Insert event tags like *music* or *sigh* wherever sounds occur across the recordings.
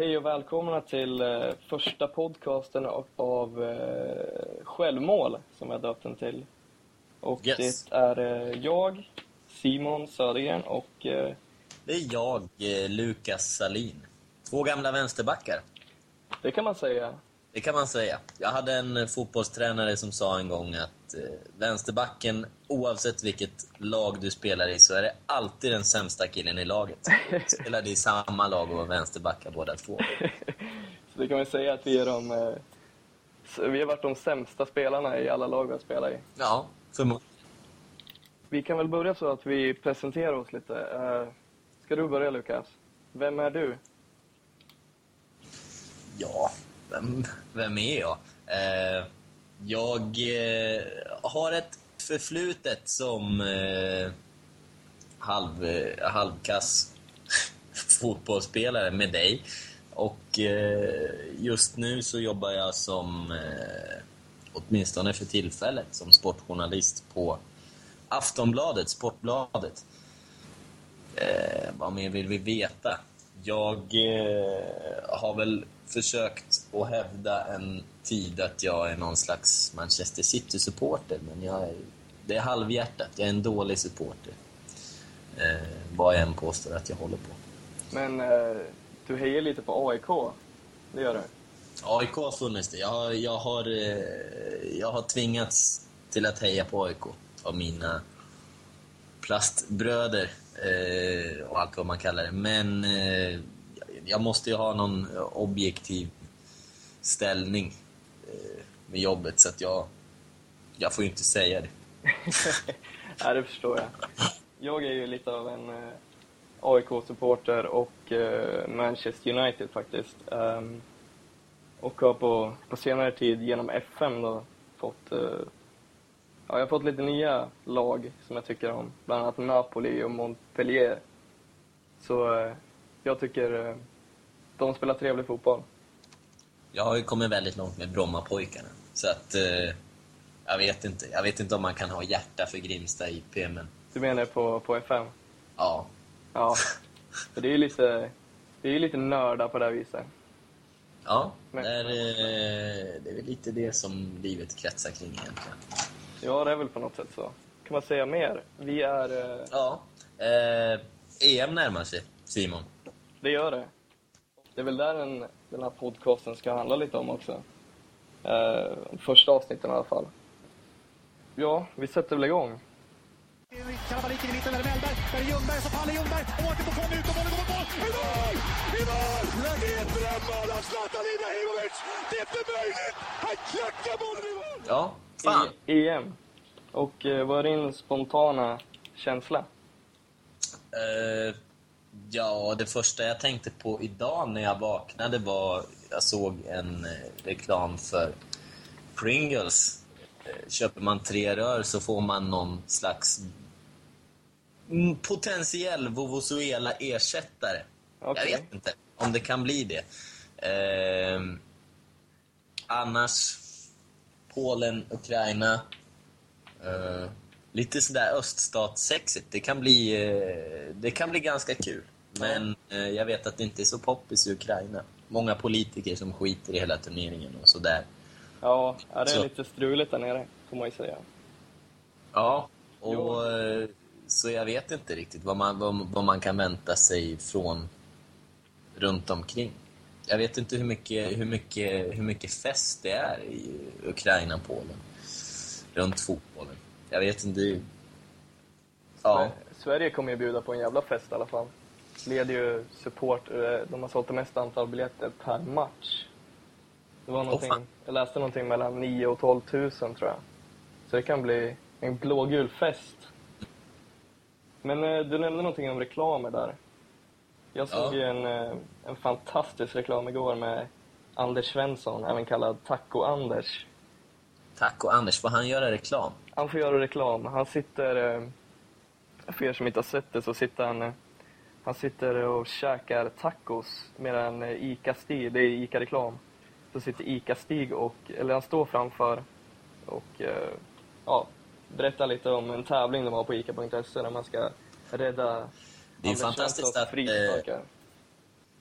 Hej och välkomna till eh, första podcasten av, av eh, Självmål, som jag döpt den till. Och Yes. det är eh, jag, Simon Södergren och eh, Det är jag, eh, Lukas Salin. Två gamla vänsterbackar. det kan man säga. Det kan man säga. Jag hade en eh, fotbollstränare som sa en gång att eh, vänsterbacken, oavsett vilket lag du spelar i, så är det alltid den sämsta killen i laget. *laughs* Spelade i samma lag och var vänsterbackar båda två. Så det kan man säga att vi är de... Eh, vi har varit de sämsta spelarna i alla lag vi har spelat i. Ja, förmodligen. Vi kan väl börja så att vi presenterar oss lite. Ska du börja Lukas? Vem är du? Ja, vem, vem är jag? Eh, jag eh, har ett förflutet som eh, halv, eh, halvkass *laughs* fotbollsspelare med dig. Och eh, just nu så jobbar jag som, eh, åtminstone för tillfället, som sportjournalist på Aftonbladet, Sportbladet. Eh, vad mer vill vi veta? Jag eh, har väl försökt att hävda en tid att jag är någon slags Manchester City-supporter, men jag är, det är halvhjärtat. Jag är en dålig supporter. Eh, vad jag än påstår att jag håller på. Men eh, du hejar lite på AIK. Det gör du? AIK har funnits det. Jag har, jag, har, eh, jag har tvingats till att heja på AIK av mina plastbröder eh, och allt vad man kallar det. Men eh, jag måste ju ha någon eh, objektiv ställning eh, med jobbet så att jag, jag får ju inte säga det. *laughs* Nej, det förstår jag. Jag är ju lite av en eh, AIK-supporter och Manchester United faktiskt. Ehm, och har på, på senare tid genom FM då fått... Ja, jag har fått lite nya lag som jag tycker om. Bland annat Napoli och Montpellier. Så jag tycker de spelar trevlig fotboll. Jag har ju kommit väldigt långt med Brommapojkarna. Så att... Eh, jag vet inte. Jag vet inte om man kan ha hjärta för Grimsta IP, men Du menar på, på FM? ja. Ja. För det är ju lite, det är lite nördar på det här viset. Ja, Men- det är, eh, det är väl lite det som livet kretsar kring egentligen. Ja, det är väl på något sätt så. Kan man säga mer? Vi är... Eh, Ja. Eh, EM närmar sig, Simon. det gör det. Det är väl där den, den här podcasten ska handla lite om också. Eh, första avsnitten i alla fall. Ja, vi sätter väl igång. Karabalik in i mitten, där är Mellberg, där är Ljungberg, så faller Ljungberg, och åker på fång ut och bollen kommer på mål! I mål! I mål! Det är ett drömmål av Zlatan Ibrahimovic! Det är inte möjligt! Han klackar bollen i mål! Ja, fan. I EM. Och eh, vad är din spontana känsla? Eh, ja, det första jag tänkte på idag när jag vaknade var... Jag såg en eh, reklam för Pringles. Eh, köper man tre rör så får man någon slags mm, potentiell Vovozuela-ersättare. Okej. Jag vet inte om det kan bli det. Eh, annars, Polen, Ukraina. Eh, lite sådär öststatssexigt. Det kan bli, eh, det kan bli ganska kul. Men eh, jag vet att det inte är så poppis i Ukraina. Många politiker som skiter i hela turneringen och sådär. Ja, det är Så. lite struligt där nere, får man ju säga. Ja, och eh, så jag vet inte riktigt vad man, vad, vad man kan vänta sig från runt omkring. Jag vet inte hur mycket, hur mycket, hur mycket fest det är i Ukraina och Polen runt fotbollen. Jag vet inte. Ja, Sverige kommer ju bjuda på en jävla fest i alla fall. Leder ju support, eh, de har sålt det mesta antal biljetter per match. Det var någonting, fan. jag läste någonting mellan 9 och 12 000 tror jag. Så det kan bli en blågul fest. Men eh, du nämnde någonting om reklamer där. Jag såg Ja. ju en, eh, en fantastisk reklam igår med Anders Svensson, även kallad Taco-Anders. Tack och Anders. Får han göra reklam? Han får göra reklam. Han sitter... eh, För er som inte har sett det så sitter han... eh, Han sitter och käkar tacos medan eh, ICA-Stig, det är ICA-reklam, så sitter ICA-Stig och... Eller han står framför och ja, berättar lite om en tävling de har på ICA.se där man ska rädda Det är fantastiskt att.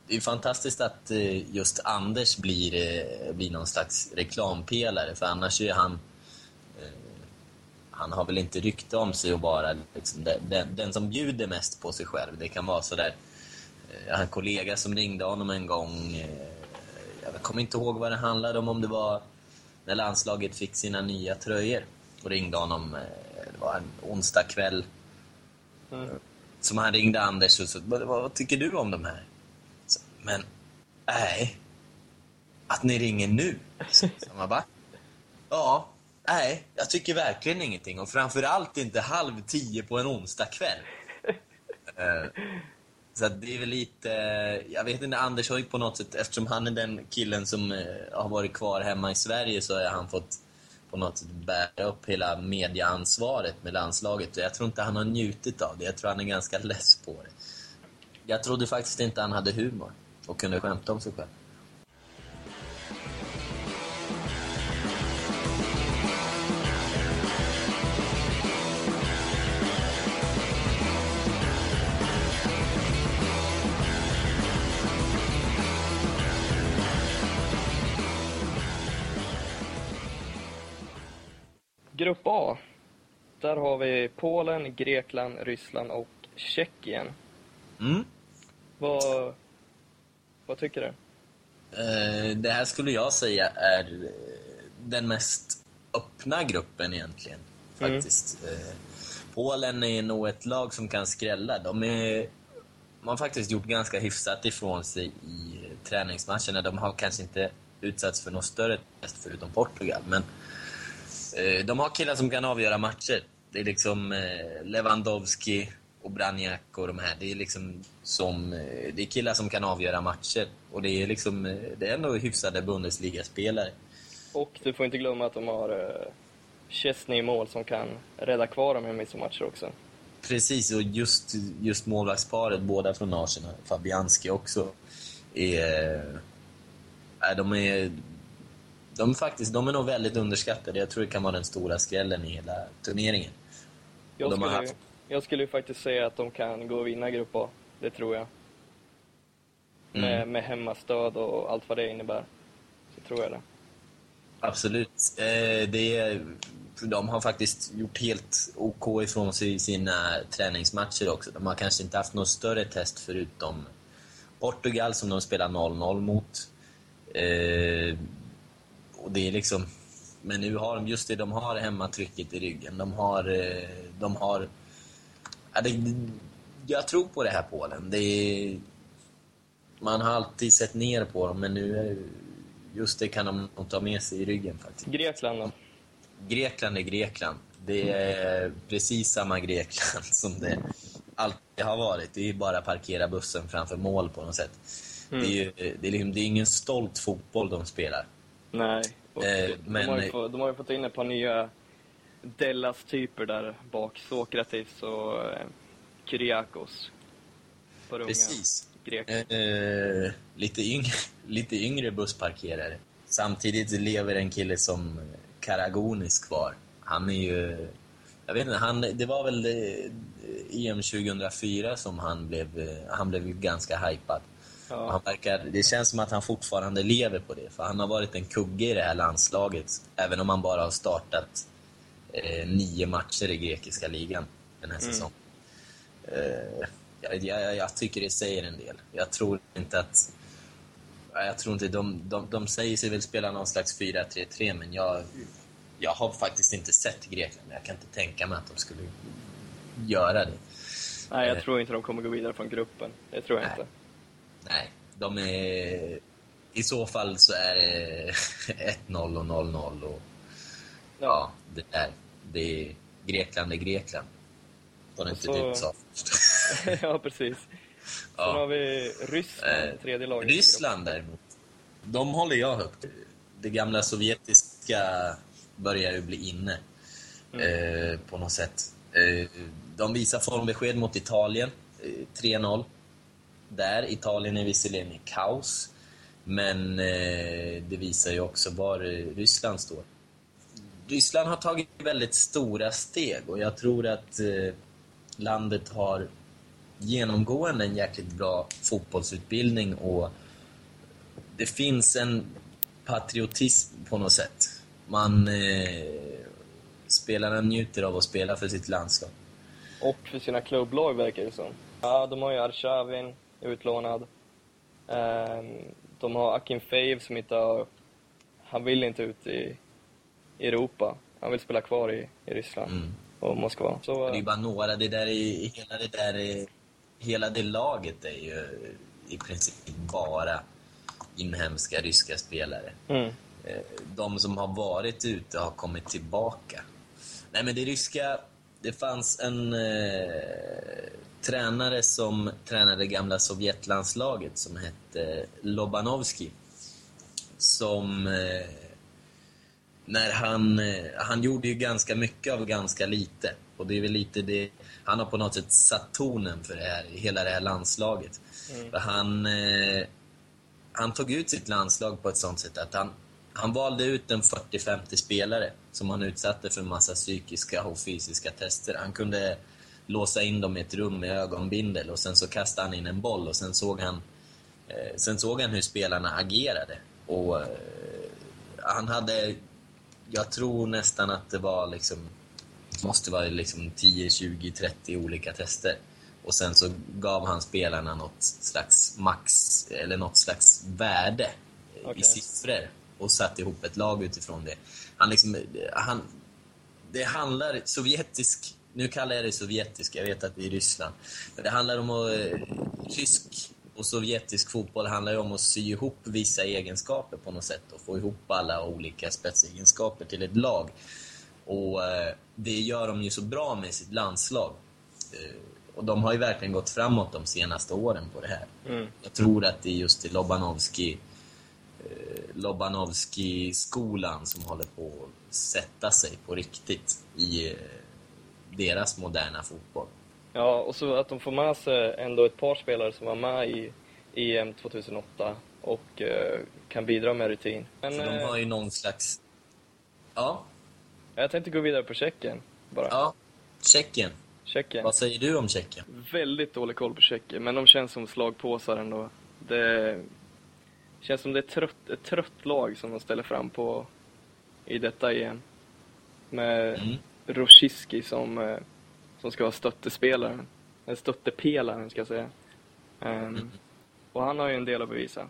Det är fantastiskt att eh, just Anders blir, eh, blir någon slags reklampelare, för annars är han... Eh, han har väl inte rykte om sig att vara liksom, den, den, som bjuder mest på sig själv. Det kan vara sådär... Jag har en kollega som ringde honom en gång. Jag kommer inte ihåg vad det handlade om, om det var när landslaget fick sina nya tröjor. Och ringde honom, det var en onsdag kväll. Mm. Som han ringde Anders och så, vad, vad tycker du om de här? Men, nej. Att ni ringer nu? Så man bara, ja, nej, jag tycker verkligen ingenting. Och framförallt inte halv tio på en onsdag kväll. Eh, så det är väl lite, jag vet inte, Anders har ju på något sätt, eftersom han är den killen som eh, har varit kvar hemma i Sverige så har han fått på något sätt bära upp hela mediaansvaret med landslaget. Jag tror inte han har njutit av det. Jag tror han är ganska less på det. Jag trodde faktiskt inte han hade humor och kunde skämta om sig själv. Grupp A. Där har vi Polen, Grekland, Ryssland och Tjeckien. Mm. Vad, vad tycker du? Eh, det här skulle jag säga är eh, den mest öppna gruppen egentligen. Mm. Faktiskt. Mm. Polen är nog ett lag som kan skrälla. De, är, de har faktiskt gjort ganska hyfsat ifrån sig i träningsmatcherna. De har kanske inte utsatts för något större test förutom Portugal. Men de har killar som kan avgöra matcher. Det är liksom Lewandowski, och Braniak och de här. Det är liksom som, eh, det är killar som kan avgöra matcher. Och det är liksom, eh, det är ändå hyfsade Bundesliga-spelare. Och du får inte glömma att de har uh, Chesney i mål som kan rädda kvar dem i vissa matcher också. Precis, och just, just målvaktsparet, båda från Arsenal, Fabianski också, är... Äh, de är... De, faktiskt, de är nog väldigt underskattade. Jag tror det kan vara den stora skrällen i hela turneringen. Jag skulle, haft... Jag skulle ju faktiskt säga att de kan gå och vinna Grupp A. Det tror jag. Mm. Med, med hemmastöd och allt vad det innebär. Så tror jag det. Absolut. Eh, det, de har faktiskt gjort helt OK ifrån sig i sina träningsmatcher också. De har kanske inte haft något större test förutom Portugal som de spelar 0-0 mot. Eh, och det är liksom... Men nu har de just det, de har hemmatrycket i ryggen. De har, eh, de har Ja, det, jag tror på det här Polen. Det är, man har alltid sett ner på dem, men nu är, just det kan de nog ta med sig i ryggen faktiskt. Grekland då? Grekland är Grekland. Det är precis samma Grekland *laughs* som det alltid har varit. Det är bara parkera bussen framför mål på något sätt. Mm. Det, är ju, det, är liksom, det är ingen stolt fotboll de spelar. Nej, eh, men, de, har ju fått, de har ju fått in ett par nya Dellas-typer där bak. Sokratis och eh, Kyriakos. Precis. Eh, lite, yngre, *laughs* lite yngre bussparkerare. Samtidigt lever en kille som Karagonis kvar. Han är ju... Jag vet inte, han, det var väl EM eh, 2004 som han blev, eh, han blev ganska hypad. Ja. Han verkar, det känns som att han fortfarande lever på det, för han har varit en kugge i det här landslaget, även om han bara har startat eh, nio matcher i grekiska ligan den här mm. säsongen. Eh, jag, jag, jag, tycker det säger en del. Jag tror inte att... Jag tror inte... De, de, de säger sig väl spela någon slags 4-3-3, men jag, jag har faktiskt inte sett Grekland. Jag kan inte tänka mig att de skulle göra det. Nej, jag eh, tror inte de kommer gå vidare från gruppen. Det tror jag nej. inte. Nej, de är... I så fall så är det *laughs* 1-0 och 0-0 och Ja, det är, det är Grekland är Grekland. Var det inte så... du sa *laughs* Ja, precis. Sen ja. har vi Ryssland, eh, tredje laget. Ryssland däremot, de håller jag högt. Det gamla sovjetiska börjar ju bli inne mm. eh, på något sätt. Eh, de visar formbesked mot Italien, eh, 3-0. Där, Italien är visserligen i kaos, men eh, det visar ju också var Ryssland står. Ryssland har tagit väldigt stora steg och jag tror att eh, landet har genomgående en jäkligt bra fotbollsutbildning och det finns en patriotism på något sätt. Man eh, spelarna njuter av att spela för sitt landskap. Och för sina klubblag verkar det som. Ja, de har ju Arshavin utlånad. Ehm, de har Akin Fave som inte har... Han vill inte ut i Europa. Han vill spela kvar i, i Ryssland Mm. och Moskva. Så, Det är ju bara några, det där är, hela det där är, hela det laget är ju i princip bara inhemska ryska spelare. mm, Eh, De som har varit ute har kommit tillbaka. Nej men det ryska, det fanns en eh, tränare som tränade gamla Sovjetlandslaget som hette Lobanovski. Som eh, när han, eh, han gjorde ju ganska mycket av ganska lite. Och det är väl lite det, han har på något sätt satt tonen för det här, hela det här landslaget. För han, eh, han tog ut sitt landslag på ett sånt sätt att han, han valde ut en 40-50 spelare som han utsatte för en massa psykiska och fysiska tester. Han kunde låsa in dem i ett rum med ögonbindel och sen så kastade han in en boll och sen såg han, eh, sen såg han hur spelarna agerade. Och han hade, jag tror nästan att det var liksom, måste vara liksom 10, 20, 30 olika tester. Och sen så gav han spelarna något slags max, eller något slags värde Okej. i siffror och satte ihop ett lag utifrån det. Han liksom, han, det handlar sovjetisk, nu kallar jag det sovjetisk, jag vet att det är Ryssland. Men det handlar om att, eh, rysk och sovjetisk fotboll handlar ju om att sy ihop vissa egenskaper på något sätt och få ihop alla olika spetsegenskaper till ett lag. Och eh, det gör de ju så bra med sitt landslag. Eh, och de har ju verkligen gått framåt de senaste åren på det här. mm. Jag tror att det är just Lobanovski, eh, Lobanovski-skolan som håller på att sätta sig på riktigt i deras moderna fotboll. Ja, och så att de får med sig ändå ett par spelare som var med i EM 2008 och eh, kan bidra med rutin. Men För de eh, har ju någon slags... Ja, jag tänkte gå vidare på Tjeckien bara. ja. Tjeckien. Tjeckien. Vad säger du om Tjeckien? Väldigt dålig koll på Tjeckien, men de känns som slagpåsar ändå. Det känns som det är trött, ett trött lag som de ställer fram på i detta EM. Med Mm. Rosiski som, eh, som ska vara stöttespelaren. Eller stöttepelaren, ska jag säga. Um, Och han har ju en del att bevisa.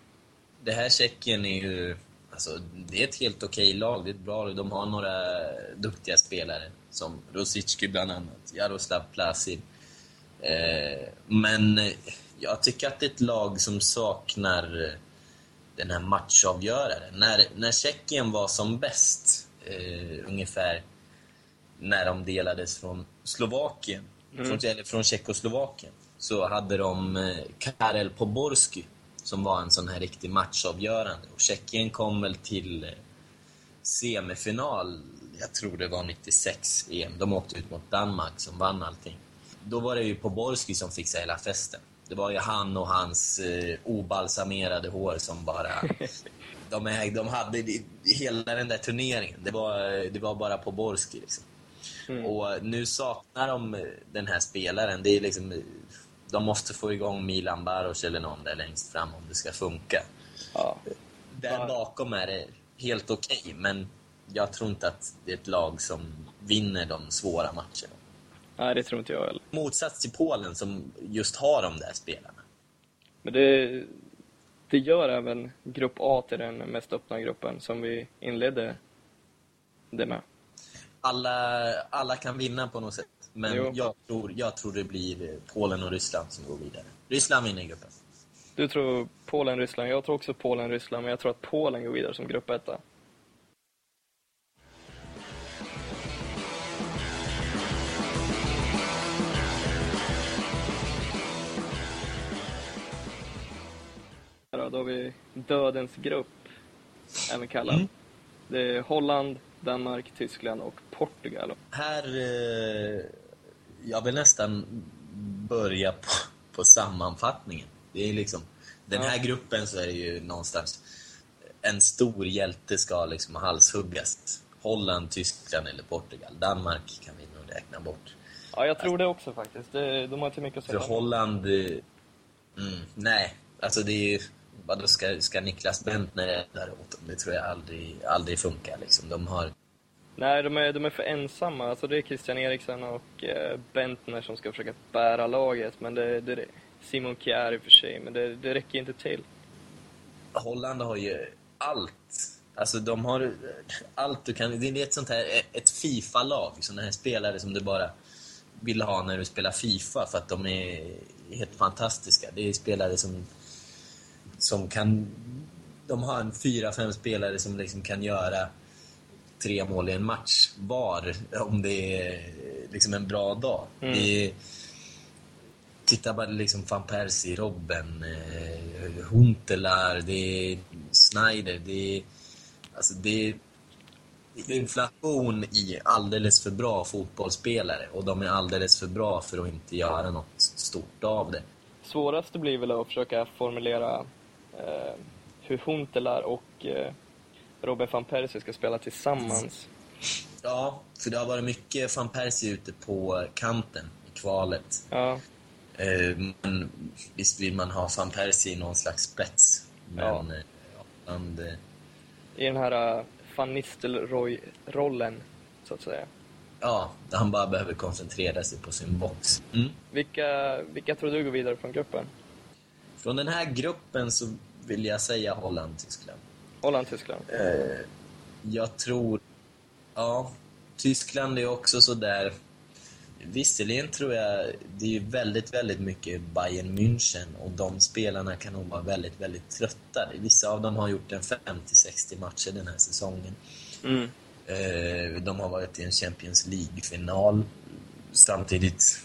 Det här Tjeckien är ju... Alltså, det är ett helt okej lag. Det är ett bra lag. De har några duktiga spelare. Som Rosicki bland annat. Jaroslav Plasid. Ehm, eh, men jag tycker att det är ett lag som saknar eh, den här matchavgöraren. När, när Tjeckien var som bäst, eh, ungefär när de delades från Slovakien, från, eller från Tjeckoslovakien, så hade de eh, Karel Poborski som var en sån här riktig matchavgörande. Och Tjeckien kom väl till eh, semifinal, jag tror det var 96 EM. De åkte ut mot Danmark som vann allting. Då var det ju Poborski som fixade hela festen. Det var ju han och hans eh, obalsamerade hår som bara... *laughs* de, ägde, de hade hela den där turneringen. Det var, det var bara Poborski liksom. Och nu saknar de den här spelaren. Det är liksom, de måste få igång Milan Baros eller någon där längst fram om det ska funka. Ja. Där bakom är det helt okej, men jag tror inte att det är ett lag som vinner de svåra matcherna. Nej, det tror inte jag heller. Motsats till Polen som just har de där spelarna. Men det, det gör även Grupp A till den mest öppna gruppen som vi inledde det med. Alla, alla kan vinna på något sätt, men Jo. jag tror, jag tror det blir Polen och Ryssland som går vidare. Ryssland vinner gruppen. Du tror Polen-Ryssland. Jag tror också Polen-Ryssland, men jag tror att Polen går vidare som grupp etta. Då har vi dödens grupp, även kallad. Det är Holland, Danmark, Tyskland och Portugal. Här, eh, jag vill nästan börja på, på sammanfattningen. Det är liksom, den här Ja. gruppen så är det ju någonstans, en stor hjälte ska liksom halshuggas. Holland, Tyskland eller Portugal. Danmark kan vi nog räkna bort. Ja, jag tror det också faktiskt. De har inte mycket att För säga. Holland... eh, Mm, nej, alltså det är ju... Vadå, ska, ska Niklas Bentner rädda åt dem? Det tror jag aldrig, aldrig funkar. Liksom. De har... Nej, de är, de är för ensamma. Alltså det är Christian Eriksen och eh, Bentner som ska försöka bära laget. Men det, det, Simon Kjær i och för sig, men det, det räcker inte till. Holland har ju allt. Alltså de har allt du kan... Det är ett sånt här ett Fifa-lag. Såna här spelare som du bara vill ha när du spelar Fifa för att de är helt fantastiska. Det är spelare som, som kan... De har en fyra, fem spelare som liksom kan göra tre mål i en match var om det är liksom en bra dag. Mm. Det är, titta bara liksom van Persie, Robben, eh, Huntelaar, det är Snyder, det är... Alltså det är inflation i alldeles för bra fotbollsspelare och de är alldeles för bra för att inte göra något stort av det. Svåraste blir väl att försöka formulera eh, hur Huntelaar och eh, Robin van Persie ska spela tillsammans. Ja, för det har varit mycket van Persie ute på kanten i kvalet. Ja, Eh, Men visst vill man ha van Persie i någon slags spets. Men Ja. eh, eh, i den här van Nistelrooy-rollen, så att säga. ja, han bara behöver koncentrera sig på sin box. Mm. Vilka, vilka tror du går vidare från gruppen? Från den här gruppen så vill jag säga Holland-Tyskland. Holland-Tyskland? Eh, jag tror... Ja, Tyskland är också så där. Visserligen tror jag det är väldigt, väldigt mycket Bayern München och de spelarna kan nog vara väldigt, väldigt trötta. Vissa av dem har gjort en 50-60 matcher den här säsongen. Mm. Eh, de har varit i en Champions League-final. Samtidigt,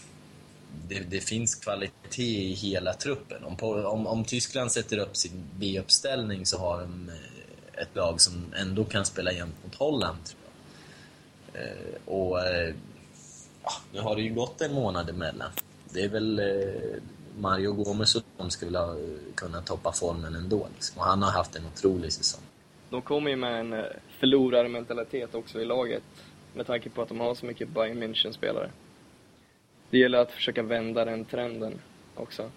det, det finns kvalitet i hela truppen. Om, om, om Tyskland sätter upp sin B-uppställning så har de eh, ett lag som ändå kan spela jämnt mot Holland, tror jag. Eh, och ja, nu har det ju gått en månad emellan. Det är väl Mario Gomez och de skulle ha kunnat toppa formen ändå. Liksom. Och han har haft en otrolig säsong. De kommer ju med en förlorarmentalitet också i laget, med tanke på att de har så mycket Bayern München-spelare. Det gäller att försöka vända den trenden också.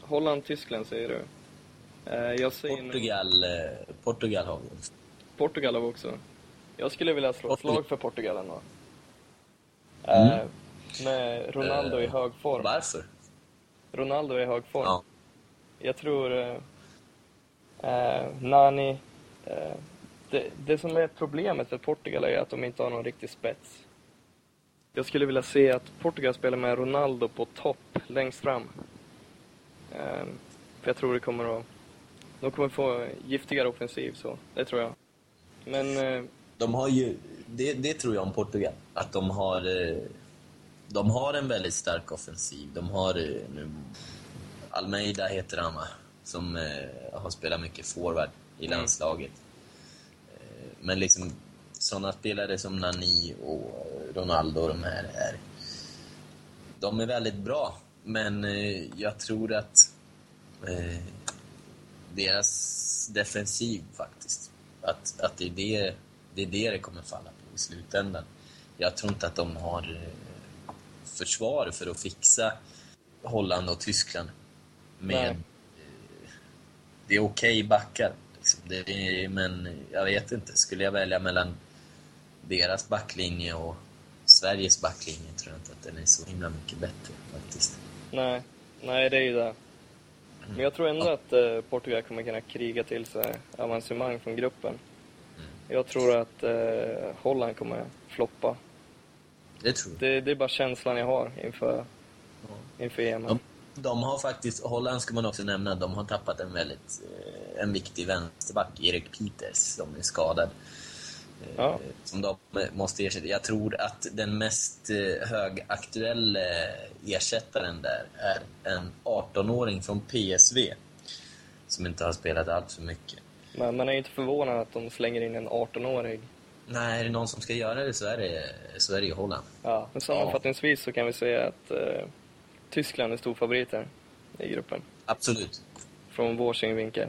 Holland-Tyskland säger du? Eh, Portugal, eh, Portugal har vi också. Portugal har vi också. Jag skulle vilja slå ett slag för Portugal ändå. Mm. Eh, Med Ronaldo i Eh, hög form. Varför? Ronaldo i hög form. Ja. Jag tror... Eh, Nani... Det, det som är problemet för Portugal är att de inte har någon riktig spets. Jag skulle vilja se att Portugal spelar med Ronaldo på topp, längst fram. Eh, för jag tror det kommer att... De kommer få giftigare offensiv, så. Det tror jag. Men... Eh, De har ju, det, det tror jag om Portugal, att de har, eh, de har en väldigt stark offensiv. De har, eh, nu, Almeida heter han va, som eh, har spelat mycket forward i Mm. landslaget. Eh, Men liksom sådana spelare som Nani och Ronaldo och de här är, de är väldigt bra. Men eh, jag tror att eh, deras defensiv faktiskt. Att, att det, är det, det är det det kommer falla på i slutändan. Jag tror inte att de har eh, försvar för att fixa Holland och Tyskland med... Nej. Det är okej backar, liksom. det är, men jag vet inte. Skulle jag välja mellan deras backlinje och Sveriges backlinje tror jag inte att den är så himla mycket bättre faktiskt. nej, nej, det är ju det. Men jag tror ändå att eh, Portugal kommer kunna kriga till sig avancemang från gruppen. Jag tror att eh, Holland kommer floppa. Det tror jag. Det, det är bara känslan jag har inför, inför EM. De, de har faktiskt, Holland ska man också nämna, de har tappat en väldigt eh, en viktig vänsterback, Erik Peters, som är skadad. Eh, Ja. Som de måste ersätta. Jag tror att den mest eh, högaktuella ersättaren där är en 18-åring från PSV. Som inte har spelat allt för mycket. Men man är ju inte förvånad att de slänger in en 18-årig. Nej, är det någon som ska göra det så är det, så är det ju Holland. Ja, men sammanfattningsvis så kan vi säga att eh, Tyskland är storfavoriter i gruppen. Absolut. Från vår synvinkel.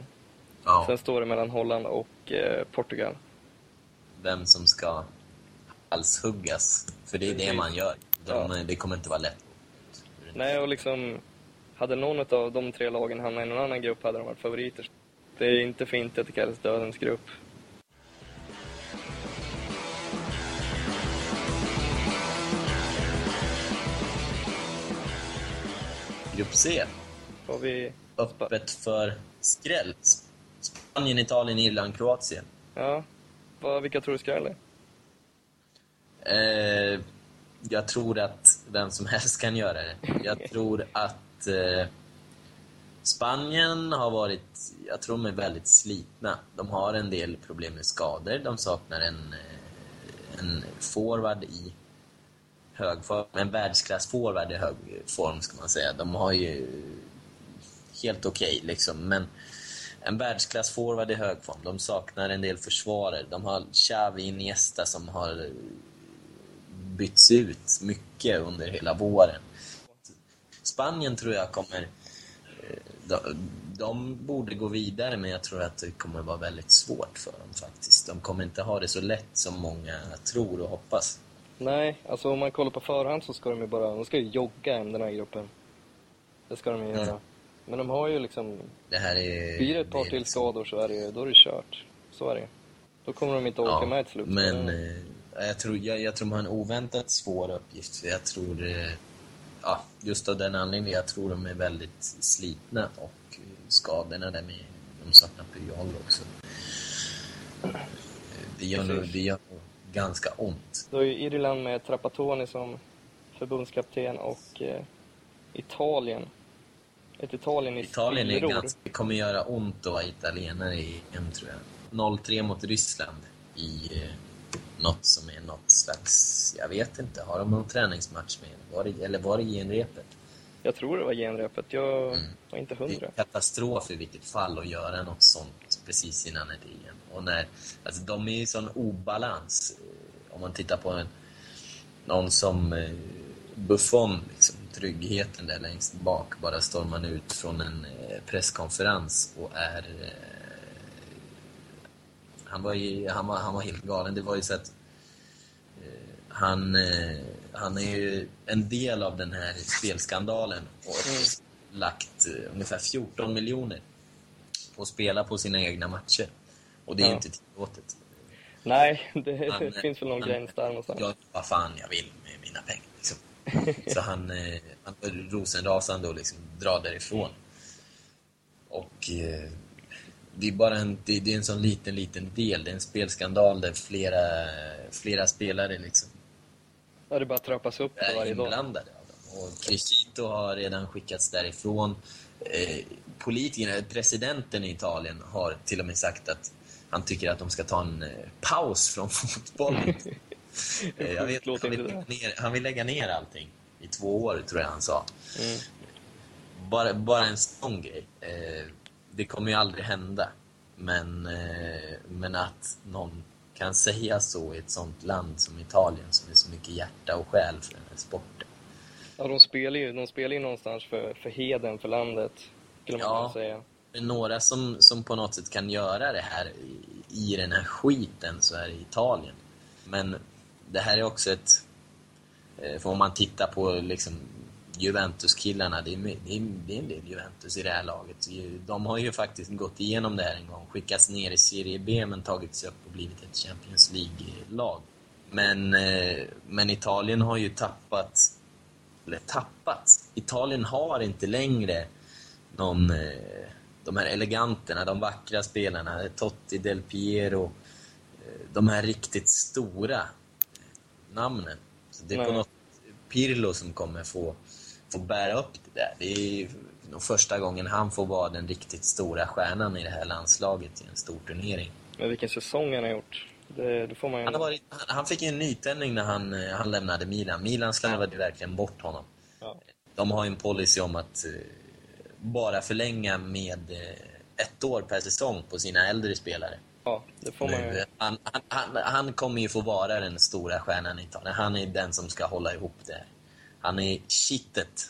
Ja. Sen står det mellan Holland och eh, Portugal. Vem som ska halshuggas. För det är det man gör. De, Ja. Det kommer inte vara lätt. Nej, och liksom... Hade någon av de tre lagen hamnat i någon annan grupp hade de varit favoriter. Det är inte fint att det kallas dödens grupp. Grupp C. Har vi... Öppet för skräll. Spanien, Italien, Irland, Kroatien. Ja. Vad, vilka tror du skräller? Eh, jag tror att vem som helst kan göra det. Jag tror att eh, Spanien har varit, jag tror de är väldigt slitna. De har en del problem med skador. De saknar en, eh, en forward i hög form, en världsklass-forward i hög form ska man säga. De har ju helt okej liksom, men en världsklass-forward i hög form. De saknar en del försvarare. De har Xavi Iniesta som har bytts ut mycket under hela våren. Spanien tror jag kommer... Eh, de, de borde gå vidare, men jag tror att det kommer vara väldigt svårt för dem faktiskt. De kommer inte ha det så lätt som många tror och hoppas. Nej, alltså om man kollar på förhand så ska de ju bara... De ska ju jogga hem den här gruppen. Det ska de ju göra. Men de har ju liksom... Det här är... Blir det ett par är till liksom- skador så är det. Då är det kört. Så är det. Då kommer de inte orka med ett slut. Men eh, jag, tror, jag, jag tror de har en oväntat svår uppgift. Jag tror... Eh, ja, just av den anledningen. Jag tror de är väldigt slitna och skadorna där med... De saknar Puyol också. Eh, Det gör, nog, det gör nog ganska ont. Då är ju Irland med Trapattoni som förbundskapten och eh, Italien. Ett Italien i Italien är ganska... Det kommer göra ont att vara italienare i EM, tror jag. 0-3 mot Ryssland i eh, något som är något slags... Jag vet inte. Har de någon träningsmatch med? Var det, eller var det genrepet? Jag tror det var genrepet. Jag Mm. var inte Det är hundra. en katastrof i vilket fall att göra något sånt precis innan ett EM. Och när, alltså de är i sån obalans. Eh, Om man tittar på en, någon som eh, Buffon, liksom, tryggheten där längst bak, bara stormar ut från en eh, presskonferens och är... Eh, han, var ju, han, var, han var helt galen. Det var ju så att eh, han, han är ju en del av den här spelskandalen och Mm. lagt ungefär 14 miljoner på att spela på sina egna matcher. Och det är Ja. inte tillåtet. Nej, det Han, *laughs* finns väl någon han- gräns där någonstans. Jag vad fan jag vill med mina pengar. Liksom. Så han, eh, han rosenrasande och liksom drar därifrån. Och eh, det är bara en, det, det är en sån liten, liten del. Det är en spelskandal där flera, flera spelare liksom Ja, det bara trappas upp är varje dag. inblandade dem. Och Crescito har redan skickats därifrån. Eh, politikerna, presidenten i Italien har till och med sagt att han tycker att de ska ta en eh, paus från fotbollen. *laughs* *laughs* Jag vet, han, vill ner, han vill lägga ner allting i två år, tror jag han sa. Mm. Bara, bara en sån grej. Eh, det kommer ju aldrig hända. Men, eh, men att någon kan säga så i ett sånt land som Italien som är så mycket hjärta och själ för den här sporten. Ja, de spelar ju, de spelar ju någonstans för, för heden, för landet, skulle man Ja. säga. Är några som, som på något sätt kan göra det här i, i den här skiten så är det Italien. Men det här är också ett... Eh, för om man tittar på liksom Juventus-killarna, det är, det, är, det är en del Juventus i det här laget. De har ju faktiskt gått igenom det här en gång, skickats ner i Serie B men tagits upp och blivit ett Champions League-lag. Men, eh, men Italien har ju tappat, eller tappat, Italien har inte längre någon, eh, de här eleganterna, de vackra spelarna, Totti, Del Piero, de här riktigt stora namnen. Så det är på Nej. något Pirlo som kommer få, få bära upp det där. Det är nog första gången han får vara den riktigt stora stjärnan i det här landslaget i en stor turnering. Men vilken säsong han har gjort. Det, det ju... Han, varit, han, han fick ju en nytändning när han, eh, han lämnade Milan. Milan slarvade verkligen bort honom. Ja. De har ju en policy om att eh, bara förlänga med eh, ett år per säsong på sina äldre spelare. Ja, det får man Nu, ju. han, han, han, han kommer ju få vara den stora stjärnan i Italien. Han är den som ska hålla ihop det här. Han är kittet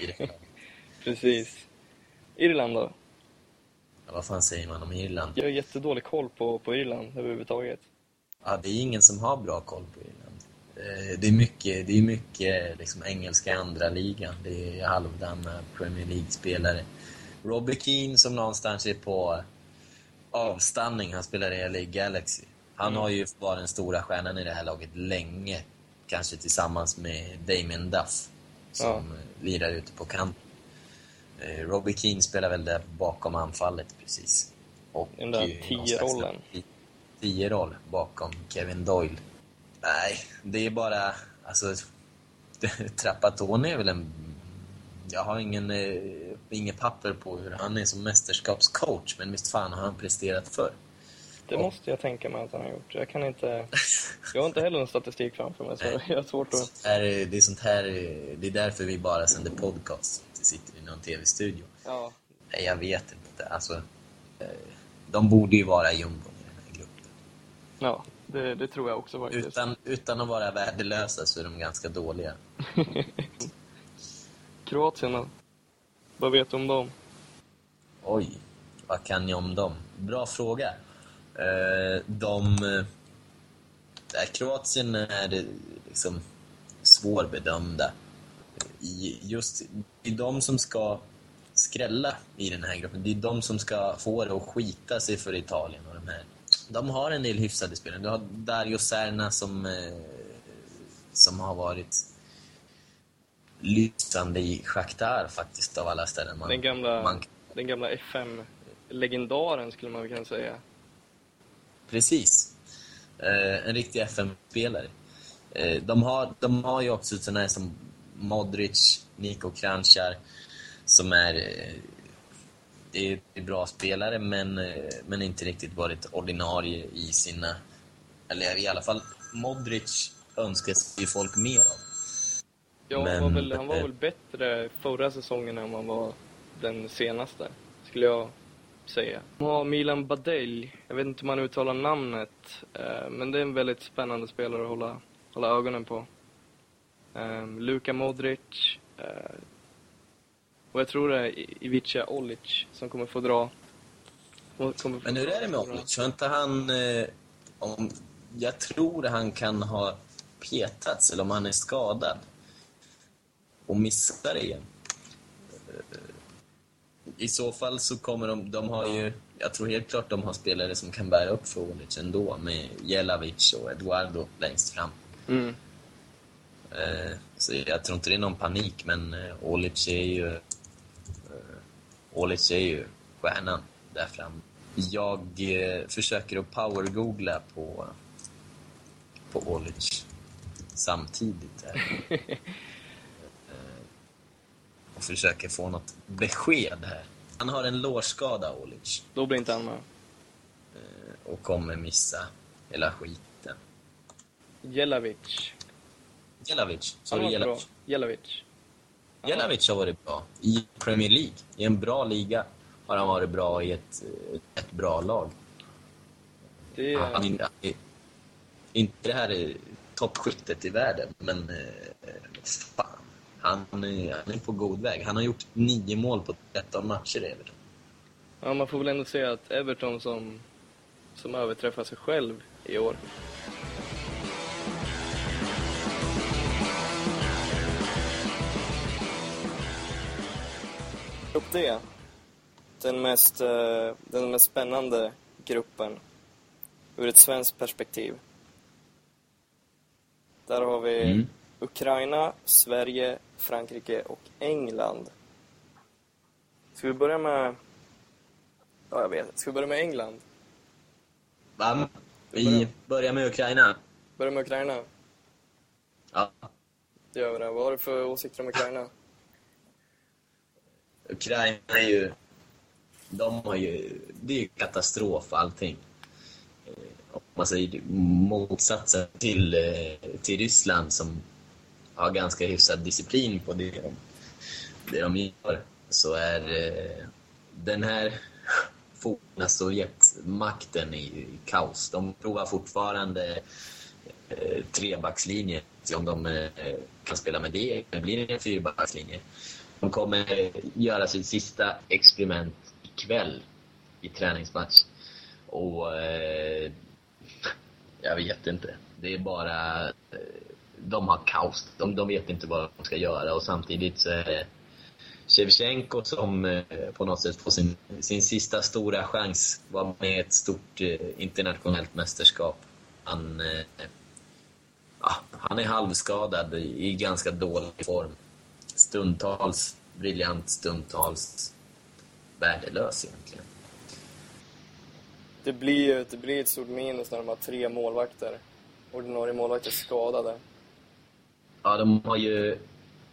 i det. *laughs* Precis. Irland då? Ja, Vad fan säger man om Irland? Jag har jättedålig koll på, på Irland överhuvudtaget. Ja, det är ingen som har bra koll på Irland. Eh, det är mycket, det är mycket liksom engelska andra ligan. Det är halvdana Premier League-spelare. Robbie Keane som någonstans är på avstanning. Han spelar i LA Galaxy. Han Mm. har ju varit den stora stjärnan i det här laget länge. Kanske tillsammans med Damien Duff som Ja. lirar ute på kanten. Eh, Robbie Keane spelar väl där bakom anfallet precis. Och Den där eh, tio-rollen. Tio-roll bakom Kevin Doyle. Nej, det är bara... Alltså, *laughs* Trapattoni är väl en... Jag har ingen, eh, inget papper på hur han är som mästerskapscoach, men visst fan har han presterat förr. Det måste jag tänka mig att han har gjort. Jag kan inte... Jag har inte heller någon statistik framför mig, så jag har svårt att... Här, är- det är sånt här... är- Det är därför vi bara sänder podcast, inte sitter i någon tv-studio. Ja, Nej, jag vet inte. Alltså, eh, de borde ju vara jumbon i den här gruppen. ja det, det tror jag också faktiskt. Utan, utan att vara värdelösa så är de ganska dåliga. *laughs* Kroatien då? Vad vet du om dem? Oj, vad kan jag om dem? Bra fråga. Eh, de... eh, Där Kroatien är liksom svårbedömda. I just, det är de som ska skrälla i den här gruppen. Det är de som ska få det att skita sig för Italien och de här. De har en del hyfsade spelare. Du har Dario Serna som, eh, som har varit lysande i Shakhtar faktiskt, av alla ställen man, Den gamla, man den gamla FM-legendaren skulle man kunna säga. Precis. Eh, en riktig FM-spelare. Eh, de, har, de har ju också sådana här som Modric, Niko Kranjčar som är, eh, är bra spelare men, eh, men inte riktigt varit ordinarie i sina... Eller i alla fall, Modric önskas ju folk mer av. Ja, Men- han, var väl, han var väl bättre förra säsongen än han var den senaste, skulle jag säga. De har Milan Badel, jag vet inte hur man uttalar namnet, eh, men det är en väldigt spännande spelare att hålla, hålla ögonen på. Eh, Luka Modric, eh, och jag tror det är Ivica Olic som kommer få dra. Kommer få Men hur är det med. Olic? Har inte han... Eh, om, jag tror han kan ha petats, eller om han är skadad. Och missar igen. Eh, I så fall så kommer de... De har ju... Jag tror helt klart de har spelare som kan bära upp för Olic ändå, med Jelavic och Eduardo längst fram. Mm. Eh, så jag tror inte det är någon panik, men eh, Olic är ju... Olic är ju stjärnan där fram. Jag försöker att power-googla på, på Olic samtidigt. Här. *laughs* och försöker få något besked här. Han har en lårskada, Olic, Då blir inte han med. eh, och kommer missa hela skiten. Jelavic. Jelavic, sa Han du. Jelavic? Jelavic. Jelavic har varit bra i Premier League. I en bra liga har han varit bra i ett, ett bra lag. Det är, Han inte det här är toppskiktet i världen, men eh, han, är, han är på god väg. Han har gjort nio mål på 13 matcher i Everton. Ja, man får väl ändå säga att Everton som, som överträffar sig själv i år. Upp det. Den mest, eh, den mest spännande gruppen ur ett svenskt perspektiv. Där har vi Mm. Ukraina, Sverige, Frankrike och England. Ska vi börja med... Ja, jag vet. Ska vi börja med England? Va? Vi börjar med Ukraina. Börja med Ukraina? Ja. Det gör vi det. Vad har du för åsikter om Ukraina? Ukraina är ju... De har ju... Det är ju katastrof allting. Eh, Om man säger motsatsen till, eh, till Ryssland som har ganska hyfsad disciplin på det de, det de gör, så är eh, den här forna Sovjetmakten i kaos. De provar fortfarande eh, trebackslinje. Se om de eh, kan spela med det. Det blir en fyrbackslinje. De kommer göra sitt sista experiment ikväll i träningsmatch. Och eh, jag vet inte. Det är bara... Eh, de har kaos. De, de vet inte vad de ska göra och samtidigt så är det Shevchenko som eh, på något sätt får sin, sin sista stora chans. Var med i ett stort eh, internationellt mästerskap. Han, eh, ja, han är halvskadad, i ganska dålig form. Stundtals briljant, stundtals värdelös egentligen. Det blir ju det blir ett stort minus när de har tre målvakter. Ordinarie målvakter skadade. Ja, de har ju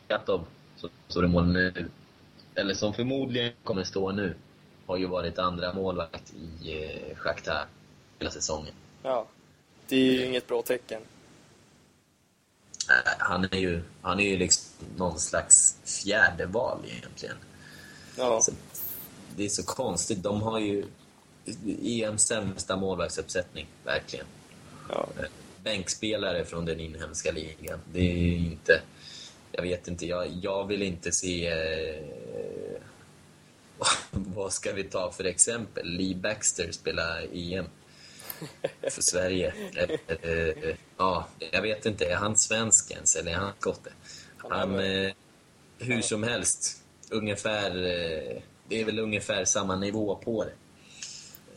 Katov, som står i mål nu, eller som förmodligen kommer stå nu, har ju varit andra målvakt i eh, Shakhtar hela säsongen. Ja. Det är ju inget bra tecken. Han är ju, han är ju liksom någon slags fjärde val egentligen. Ja. Så, det är så konstigt. De har ju EMs sämsta målvaktsuppsättning, verkligen. ja. Bänkspelare från den inhemska ligan. Det är ju inte... Jag vet inte, jag, jag vill inte se... Eh, *laughs* vad ska vi ta för exempel? Lee Baxter spelar EM för Sverige. Eh, eh, ja, jag vet inte, är han svensk ens eller är han skotte? Han, eh, hur som helst, ungefär... Eh, det är väl ungefär samma nivå på det.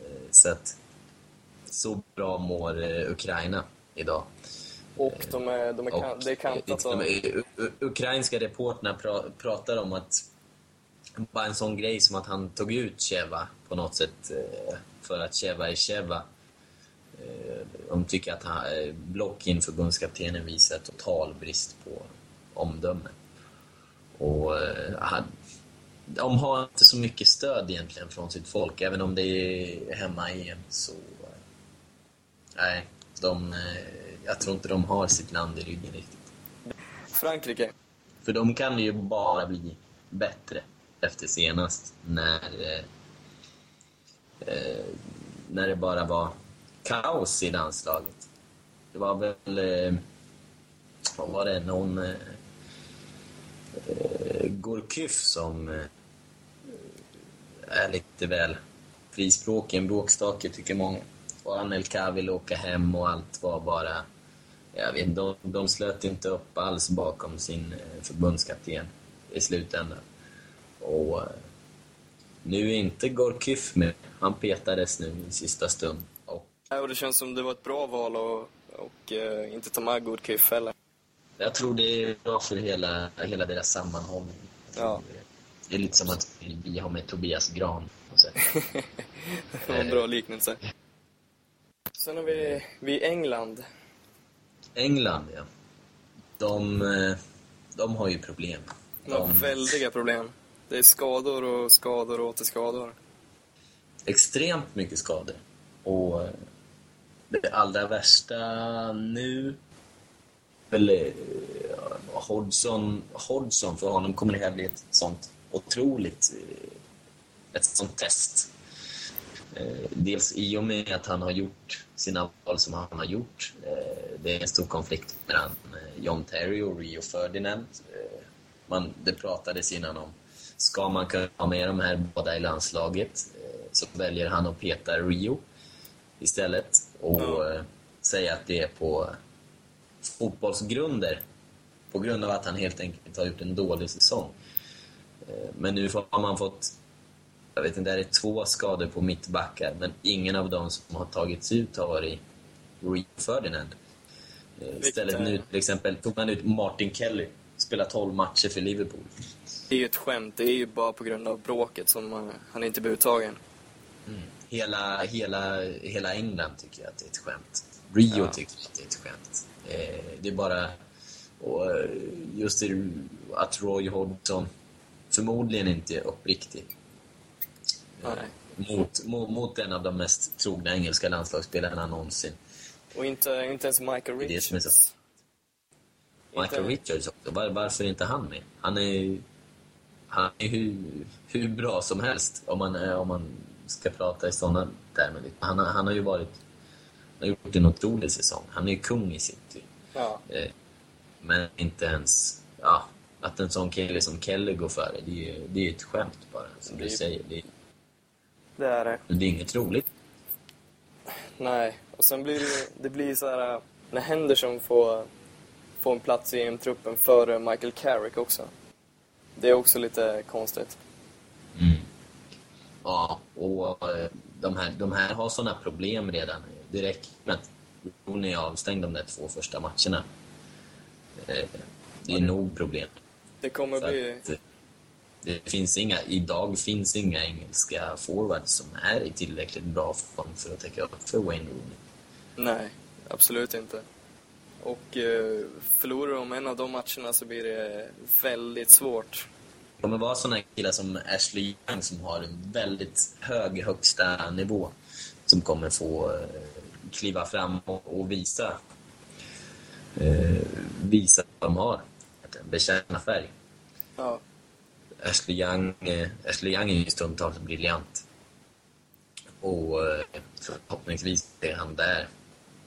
Eh, så att... Så bra mår Ukraina idag. Och de är, de är, kan, det är kantat av... ukrainska reportrarna pra, pratar om att bara en sån grej som att han tog ut Cheva på något sätt eh, för att Cheva är Cheva. Eh, De tycker att han, eh, Blockin, förbundskaptenen, visar total brist på omdöme. Och han, de har inte så mycket stöd egentligen från sitt folk, även om det är hemma i EM så... Nej, de, eh, jag tror inte de har sitt land i ryggen riktigt. Frankrike. För de kan ju bara bli bättre efter senast när, eh, eh, när det bara var kaos i landslaget. Det var väl, eh, vad var det, någon eh, eh, Gorkyf som eh, är lite väl frispråkig, en bråkstake tycker många. Och Anelka ville åka hem och allt var bara jag vet, de, de slöt inte upp alls bakom sin eh, förbundskapten i slutändan. Och eh, nu är inte Gorkyf med. Han petades nu i sista stund. Och Ja, och det känns som det var ett bra val och, och eh, inte ta med Goodkiff heller. jag tror det är bra för hela, hela deras sammanhållning. Ja. Det är lite som att vi har med Tobias Gran. det var en bra liknelse. Sen har vi, vi England. England, ja. De, eh, de har ju problem. De har väldiga problem. Det är skador och skador och åter skador. extremt mycket skador. Och eh, det allra värsta nu... Väl, eh, Hodgson, Hodgson, för honom kommer det här bli ett sånt otroligt... Ett sånt test. Eh, Dels i och med att han har gjort sina val som han har gjort. Eh, Det är en stor konflikt mellan eh, John Terry och Rio Ferdinand. Man, det pratades innan om, ska man kunna ha med de här båda i landslaget? Så väljer han att peta Rio istället och eh, säga att det är på fotbollsgrunder. På grund av att han helt enkelt har gjort en dålig säsong. Men nu har man fått jag vet inte, det är två skador på mittbackar, men ingen av dem som har tagits ut har varit Rio Ferdinand. Eh, Istället nu till exempel tog man ut Martin Kelly, spelat 12 matcher för Liverpool. Det är ju ett skämt. Det är ju bara på grund av bråket som eh, han inte blir uttagen. Hela, hela, hela England tycker jag att det är ett skämt. Rio Ja. tycker att det är ett skämt. Eh, det är bara... Och just det, att Roy Hodgson förmodligen inte är uppriktig. Nej. Mot, mot, mot en av de mest trogna engelska landslagsspelarna någonsin. Och inte, inte ens Michael Det är det är Richards. så. Michael Inte- Richards också. Var, varför är inte han med? Han är, han är hur, hur bra som helst om man, eh, om man ska prata i sådana termer. Han, har- han har ju varit... Han har gjort en otrolig säsong. Han är ju kung i City. Ja. Eh, Men inte ens... Ja, att en sån kille som Kelly går före, det är ju det är ett skämt bara. Som Det du säger. Det är, Det är det. det är inget roligt. Nej. Och sen blir det, det blir så här... När Henderson får, få en plats i EM-truppen före Michael Carrick också. Det är också lite konstigt. Mm. Ja, och eh, de här, de här har sådana problem redan. Det räcker med att Rooney är avstängd de där två första matcherna. Eh, det är nog problem. Det kommer Så bli... att, det finns inga, idag finns inga engelska forwards som är i tillräckligt bra form för att täcka upp för Wayne Rooney. Nej, absolut inte. Och eh, förlorar de en av de matcherna så blir det väldigt svårt. Det kommer vara sådana killar som Ashley Young som har en väldigt hög högsta nivå som kommer få eh, kliva fram och, och visa eh, visa vad de har. Bekänna färg. Ja, Ashley Young, eh, Ashley Young är ju stundtals briljant. Och eh, förhoppningsvis är han där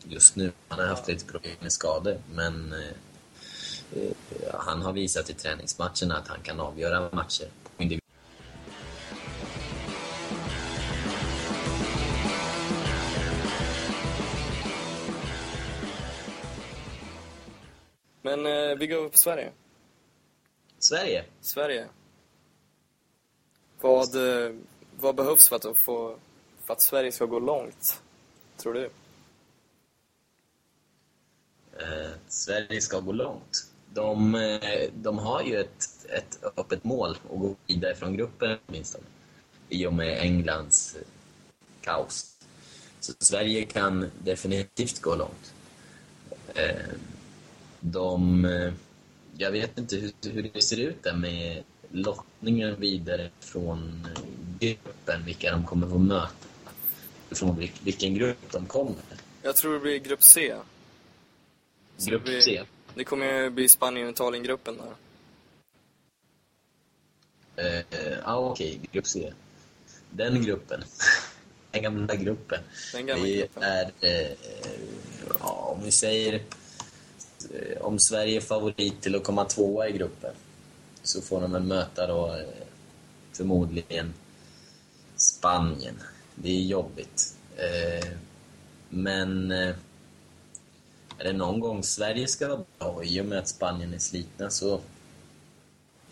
just nu. Han har haft lite problem med skador, men eh, han har visat i träningsmatcherna att han kan avgöra matcher. på individ- men vi går över på Sverige. Sverige? Sverige. Vad, eh, vad behövs för att, få, för att Sverige ska gå långt, tror du? Eh, Sverige ska gå långt. De, eh, de har ju ett, ett öppet mål att gå vidare från gruppen åtminstone. I och med Englands eh, kaos. Så Sverige kan definitivt gå långt. Eh, de... Jag vet inte hur, hur det ser ut där med lottningen vidare från eh, gruppen, vilka de kommer få möta. Från vil- vilken grupp de kommer. Jag tror det blir grupp C. Så Grupp det blir- C. Det kommer ju bli Spanien-Italien-gruppen där. Eh, Ja, okej. Grupp C. Den gruppen. *laughs* Den gamla gruppen. Den gamla det gruppen. är... Eh, ja, om vi säger... Om Sverige är favorit till att komma tvåa i gruppen så får de väl möta då eh, förmodligen Spanien. Det är jobbigt. Eh, men... Eh, är det någon gång Sverige ska vara bra i och med att Spanien är slitna så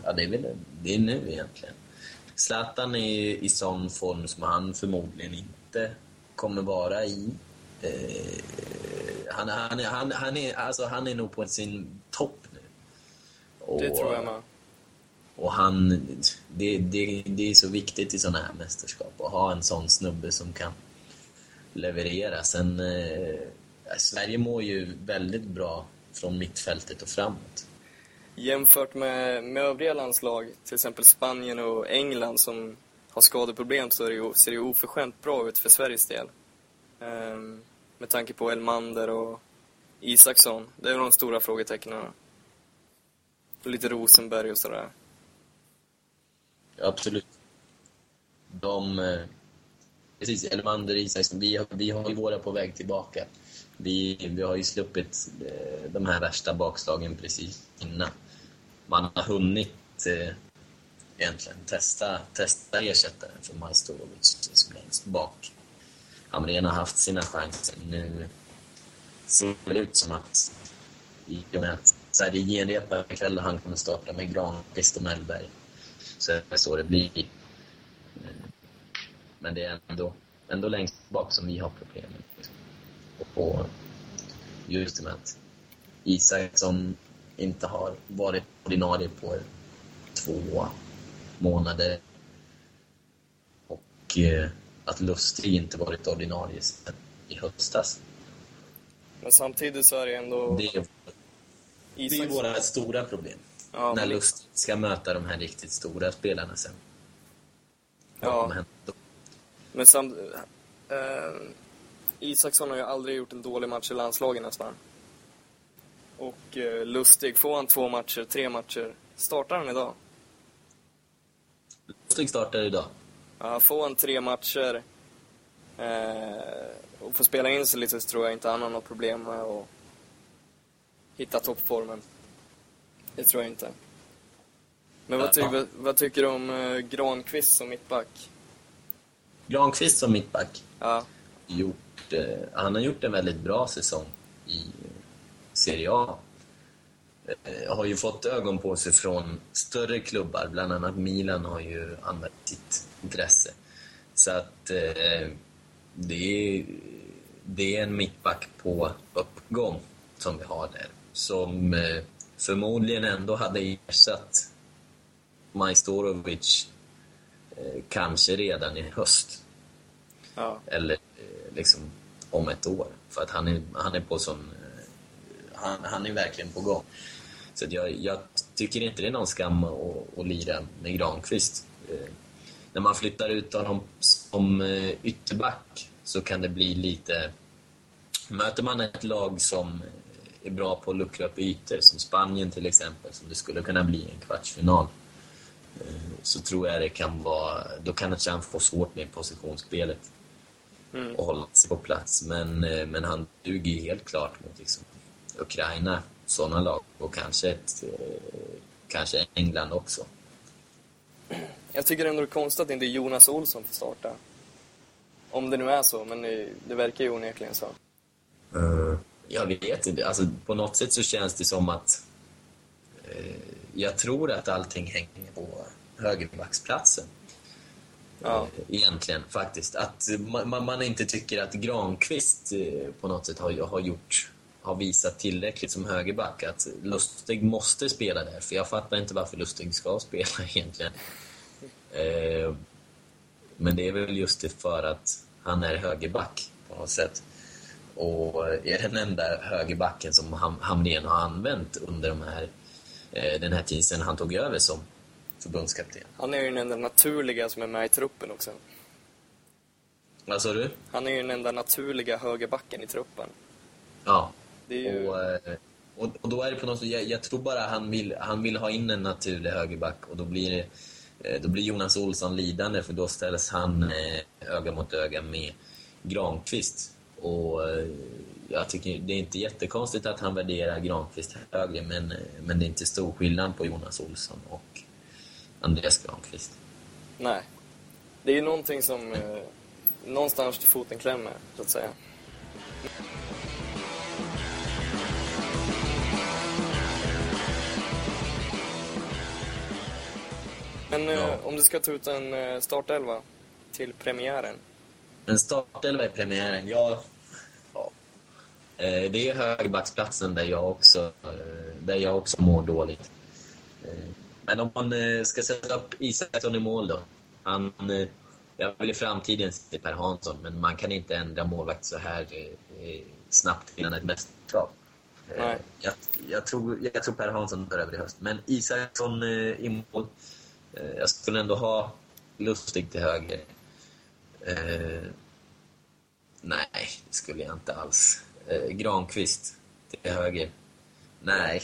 Ja, det är väl det är nu egentligen. Zlatan är i sån form som han förmodligen inte kommer vara i. Eh, han, han, han, han, är, alltså, han är nog på sin topp nu. Och, Det tror jag med. Och han, det, det, det är så viktigt i såna här mästerskap att ha en sån snubbe som kan leverera. Sen, eh, Sverige mår ju väldigt bra från mittfältet och framåt. Jämfört med, med övriga landslag, till exempel Spanien och England som har skadeproblem så är det ser det ju oförskämt bra ut för Sveriges del. Ehm, med tanke på Elmander och Isaksson. Det är de stora frågetecknen. Och lite Rosenberg och sådär. Absolut. De... Eh, precis, Elmander Isaksson, vi, har- vi har ju våra på väg tillbaka. Vi, vi har ju sluppit eh, de här värsta bakslagen precis innan. Man har hunnit eh, egentligen testa, testa ersättaren för Majstorovic som längst bak. Hamrén har haft sina chanser. Nu ser det ut som att i och med att Sverige genrepar ikväll och han kommer starta med Granqvist och Mellberg så är det så det blir. Men det är ändå, ändå längst bak som vi har problemen. Och just med att Isaksson inte har varit ordinarie på två månader och eh, att Lustig inte varit ordinarie sedan i höstas. Men samtidigt så är det ändå... Det är, det är våra stora problem. Ja, när Lustig ska möta de här riktigt stora spelarna sen. Ja. Men sam... Eh, Isaksson har ju aldrig gjort en dålig match i landslaget nästan. Och eh, Lustig, får han två matcher, tre matcher, startar han idag? Lustig startar idag. Ja, får han tre matcher eh, och får spela in sig lite så tror jag inte han har något problem med att hitta toppformen. Det tror jag inte. Men vad, ty Ja. vad, tycker du om eh, Granqvist som mittback? Granqvist som mittback. Ja, Gjort, eh, han har gjort en väldigt bra säsong i Serie A. eh, har ju fått ögon på sig från större klubbar. Bland annat Milan har ju använt sitt intresse. Så att eh, det, är, det är en mittback på uppgång som vi har där. Som förmodligen ändå hade ersatt Majstorovic eh, kanske redan i höst. Ja. Eller eh, liksom om ett år. För att han är, han är på sån... eh, Han, han är verkligen på gång. Så jag, jag tycker inte det är någon skam att, att lira med Granqvist. Eh, När man flyttar ut honom som eh, ytterback så kan det bli lite... Möter man ett lag som är bra på att luckra upp ytor, som Spanien till exempel, som det skulle kunna bli i en kvartsfinal, eh, så tror jag det kan vara... Då kan han få svårt med positionsspelet Mm. och hålla sig på plats. Men, eh, men han duger ju helt klart mot liksom, Ukraina, sådana lag. Och kanske, ett, eh, kanske England också. Jag tycker ändå det är konstigt att inte Jonas Olsson får starta. Om det nu är så, men det, det verkar ju onekligen så. Jag vet inte. Alltså, på något sätt så känns det som att... Eh, jag tror att allting hänger på högerbacksplatsen. Ja. Eh, egentligen, faktiskt. Att man, man- inte tycker att Granqvist eh, på något sätt har, har gjort har visat tillräckligt som högerback. Att Lustig måste spela där, för jag fattar inte varför Lustig ska spela *laughs* egentligen. Eh, men det är väl just det för att han är högerback på något sätt. Och är den enda högerbacken som Ham- Hamrén har använt under de här, eh, den här tiden sedan han tog över som förbundskapten. Han är ju den enda naturliga som är med i truppen också. Vad sa du? Han är ju den enda naturliga högerbacken i truppen. Ja. Det är ju... Och, eh, och, och då är det på något sätt, jag, jag tror bara han vill, han vill ha in en naturlig högerback och då blir, det, eh, då blir Jonas Olsson lidande för då ställs han eh, öga mot öga med Granqvist. Och eh, jag tycker det är inte jättekonstigt att han värderar Granqvist högre men, eh, men det är inte stor skillnad på Jonas Olsson och Andreas Granqvist. Nej. Det är ju någonting som... Eh, någonstans till foten klämmer, så att säga. Men eh, Ja. om du ska ta ut en eh, startelva till premiären. En startelva i premiären, ja... ja. Eh, Det är högerbacksplatsen där jag också, eh, där jag också mår dåligt. Eh, Men om man ska sätta upp Isaksson i mål då. Han, jag vill i framtiden se Per Hansson, men man kan inte ändra målvakt så här snabbt innan ett mästerskap. Jag, jag, tror, jag tror Per Hansson tar över i höst. Men Isaksson i mål. Jag skulle ändå ha Lustig till höger. Eh, nej, det skulle jag inte alls. Eh, Granqvist till höger. Nej.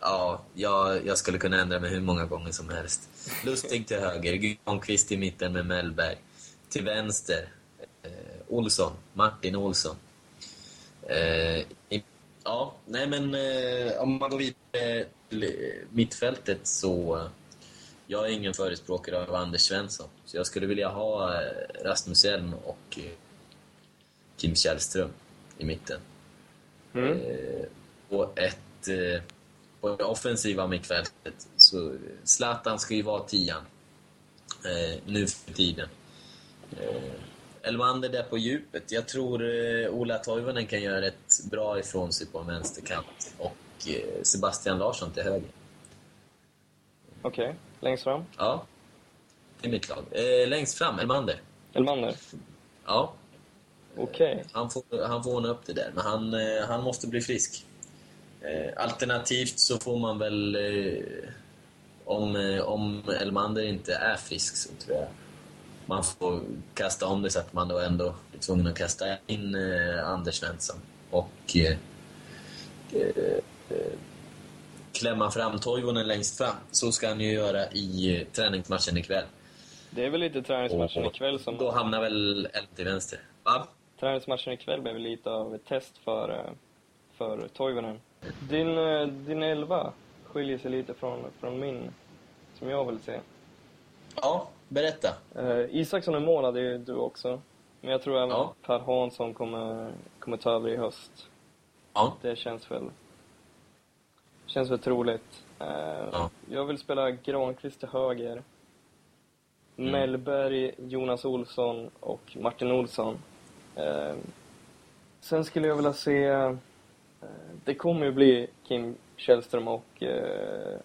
Ja, jag, jag skulle kunna ändra mig hur många gånger som helst. Lustig till höger, Granqvist i mitten med Mellberg. Till vänster, eh, Olsson, Martin Olsson. Eh, i, ja, nej men eh, om man går vidare till mittfältet så... Jag är ingen förespråkare av Anders Svensson, så jag skulle vilja ha eh, Rasmus Elm och eh, Kim Källström i mitten. Mm. Eh, och ett... På det offensiva mittfältet så Zlatan ska ju vara tian nu för tiden. Elmander där på djupet. Jag tror Ola Toivonen kan göra rätt bra ifrån sig på en vänsterkant och Sebastian Larsson till höger. Okej, längst fram. Ja, det är mitt lag. Eh, längst fram, Elmander. Elmander. Ja, Okej. han får, han får ordna upp det där, men han, eh, han måste bli frisk. Eh, alternativt så får man väl... Eh, om, om Elmander inte är frisk så tror jag man får kasta om det så att man då ändå är tvungen att kasta in Anders Svensson. Och eh, klämma fram Toivonen längst fram. Så ska han ju göra i träningsmatchen ikväll. Det är väl lite träningsmatchen Och ikväll som... Då hamnar väl Elm till vänster. Va? Träningsmatchen ikväll blev väl lite av ett test för, eh, för Toivonen. Din, eh, din elva skiljer sig lite från, från min, som jag vill se. Ja, berätta. Eh, Isaksson är mål, det är du också. Men jag tror även Ja. Per Hansson kommer, kommer ta över i höst. Ja. Det känns väl... Känns väl troligt. Eh, Ja. Jag vill spela Granqvist till höger. Mm. Mellberg, Jonas Olsson och Martin Olsson. Eh, sen skulle jag vilja se... Eh, det kommer ju bli Kim Källström och eh,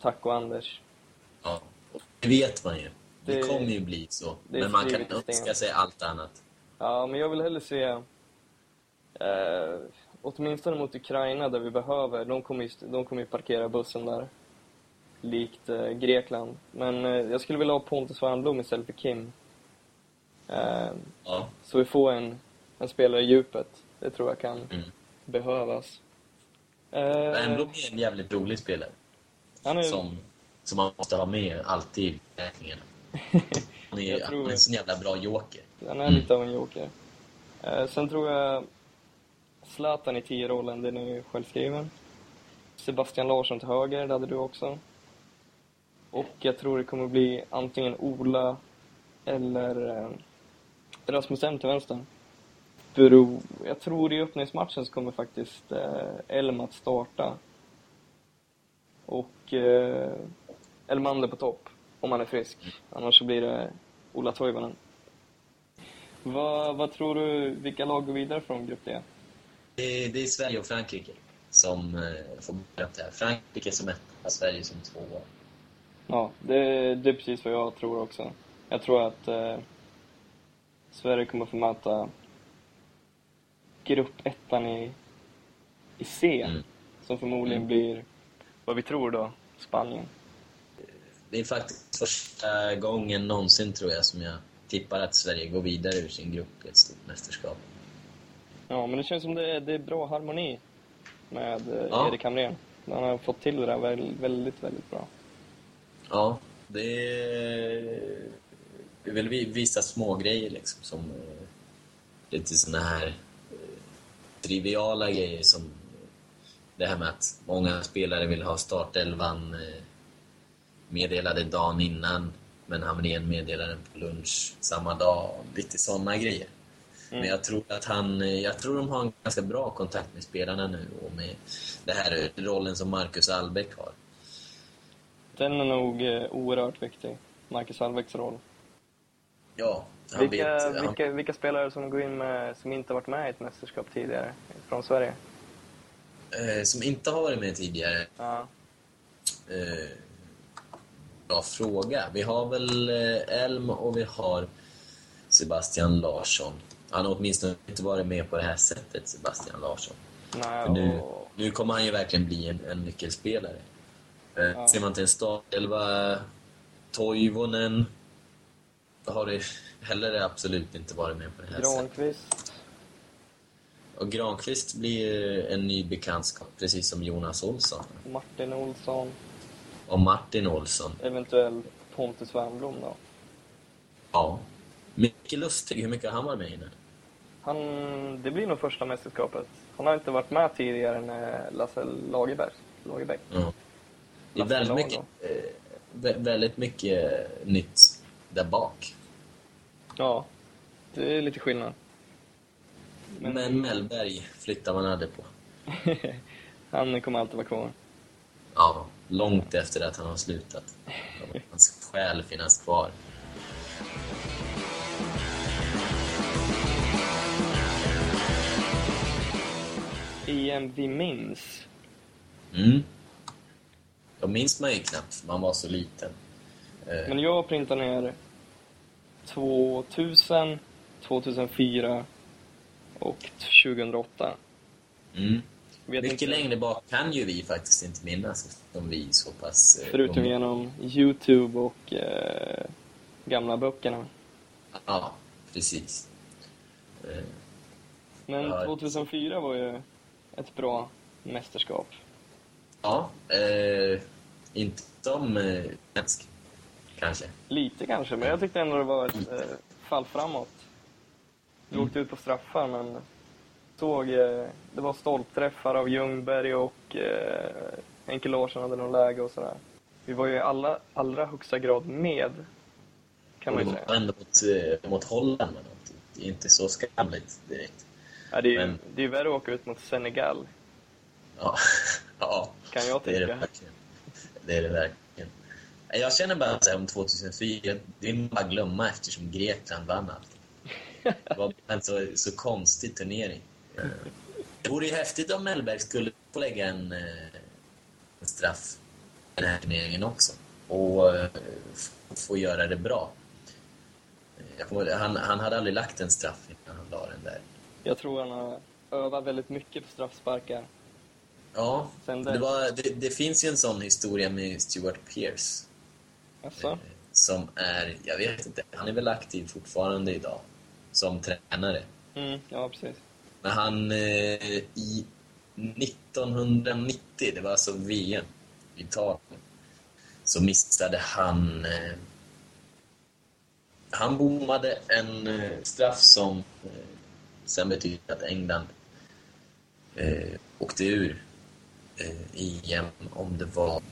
Taco Anders. Ja. Det vet man ju. Det, Det- kommer ju bli så. Men man kan önska sig allt annat. Ja, men jag vill hellre se... Eh, åtminstone mot Ukraina där vi behöver. De kommer ju, de kommer ju parkera bussen där. Likt eh, Grekland. Men eh, jag skulle vilja ha Pontus Wernbloom istället för Kim. Eh, Ja. så vi får en, en spelare i djupet. Det tror jag kan Mm. behövas. Eh, Wernbloom är en jävligt rolig spelare. han är, Som, som man måste ha med alltid i räkningen. *laughs* Han är, han en sån jävla bra joker. han är Mm. lite av en joker. Eh, sen tror jag Zlatan i 10-rollen, den är ju självskriven. Sebastian Larsson till höger, det hade du också. Och jag tror det kommer bli antingen Ola eller eh, M till vänster. Bero, jag tror i öppningsmatchen så kommer faktiskt eh, Elm att starta. Och eh, Elmander på topp, om han är frisk. Annars så blir det Ola Toivonen. Vad, vad tror du, vilka lag går vidare från grupp D? Det, det är Sverige och Frankrike som eh, får börja det här. Frankrike som etta, Sverige som tvåa. Ja, det, det är precis vad jag tror också. Jag tror att eh, Sverige kommer få möta gruppettan i, i C, Mm. som förmodligen Mm. blir, vad vi tror då, Spanien. Det är faktiskt första gången någonsin, tror jag, som jag tippar att Sverige går vidare ur sin grupp i ett stort mästerskap. Ja, men det känns som det är, det är bra harmoni med eh, Ja. Erik Hamrén. Han har fått till det där väldigt, väldigt, bra. Ja, det är, väl vi- vissa små grejer liksom som eh, lite såna här eh, triviala grejer som det här med att många spelare vill ha startelvan meddelade dagen innan men Hamrén meddelade den på lunch samma dag. Lite såna grejer. Men jag tror att han, jag tror de har en ganska bra kontakt med spelarna nu och med den här rollen som Marcus Albeck har. Den är nog eh, oerhört viktig, Marcus Albäcks roll. Ja, han Vilka, vet, han, vilka, vilka spelare som går in med, som inte varit med i ett mästerskap tidigare från Sverige? eh, som inte har varit med tidigare. Ja. Eh, bra fråga. Vi har väl eh, Elm och vi har Sebastian Larsson. Han har åtminstone inte varit med på det här sättet, Sebastian Larsson. Nej, För nu, och, nu kommer han ju verkligen bli en, en nyckelspelare. Eh, Ja. Ser man till en startelva, Toivonen har det heller absolut inte varit med på det här sättet. Granqvist. Och Granqvist blir en ny bekantskap, precis som Jonas Olsson. Martin Olsson. Och Martin Olsson. Eventuellt Pontus Wernbloom då. Ja. Micke Lustig, hur mycket har han varit med innan? Han, det blir nog första mästerskapet. Han har inte varit med tidigare än Lasse Lagerberg. Lagerbäck. Ja. Det är väldigt mycket, eh, vä- väldigt mycket nytt där bak. Ja, det är lite skillnad. Men, Mellberg flyttar man aldrig på. *laughs* han kommer alltid vara kvar. Ja, långt efter att han har slutat. Hans själ finnas kvar. EM vi minns. Mm. Då minns man ju knappt, för man var så liten. Eh, Men jag printar ner 2000, 2004 och 2008. mm. Vet Mycket inte, längre bak kan ju vi faktiskt inte minnas, eftersom vi så pass... eh, Förutom unga. genom Youtube och eh, gamla böckerna. Ja, precis. Eh, Men Ja, 2004 var ju ett bra mästerskap. Ja, eh, inte som eh, svensk, kanske. Lite kanske, men jag tyckte ändå det var ett eh, fall framåt. Vi Mm. åkte ut på straffar, men såg... Eh, det var stolpträffar av Ljungberg och eh, Henke Larsson hade någon läge och sådär. Vi var ju i alla, allra högsta grad med, kan man ju säga. Ändå mot, eh, mot Holland, men det är inte så skamligt direkt. Ja, det, är, ju- men- det är värre att åka ut mot Senegal. Ja, *laughs* ja kan jag Det är det tycka. verkligen. Det är det verkligen. Jag känner bara här om 2004, det är bara att glömma eftersom Grekland vann allt. Det var en så, så konstig turnering. Det vore ju häftigt om Mellberg skulle få lägga en, eh, en straff i den här turneringen också. Och eh, få göra det bra. Kommer, han, han hade aldrig lagt en straff innan han la den där. Jag tror han har övat väldigt mycket på straffsparkar. Ja, det, var, det, det finns ju en sån historia med Stuart Pearce. Alltså, Eh, Som är, jag vet inte, han är väl aktiv fortfarande idag som tränare. mm, ja precis. Men han eh, i 1990, det var alltså VM i Italien, så missade han... Eh, han bommade en eh, straff som eh, sen betydde att England eh, åkte ur eh, EM om det var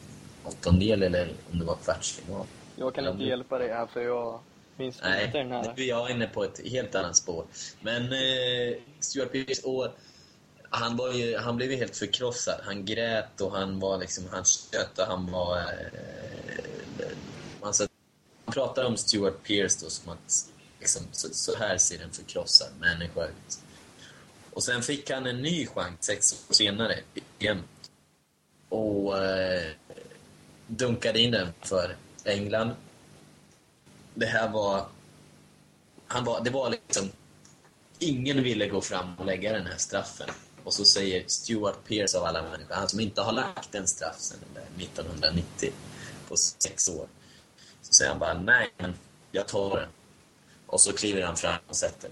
åttondel eller om det var kvartsfinal. Jag kan inte hjälpa dig här för jag minns Nej, inte den här. nu är jag inne på ett helt annat spår. Men eh, Stuart Pearce, och han, var ju, han blev ju helt förkrossad. Han grät och han var liksom, han tjöt och han var... Eh, man pratar om Stuart Pearce då som att liksom, så, så här ser en förkrossad människa ut. Och sen fick han en ny chans sex år senare igen. Och eh, dunkade in den för England det här var... Han var det var liksom... Ingen ville gå fram och lägga den här straffen. Och så säger Stuart Pearce av alla människor, han som inte har lagt en straff sedan 1990, på sex år. Så säger han bara, nej, men jag tar den. Och så kliver han fram och sätter.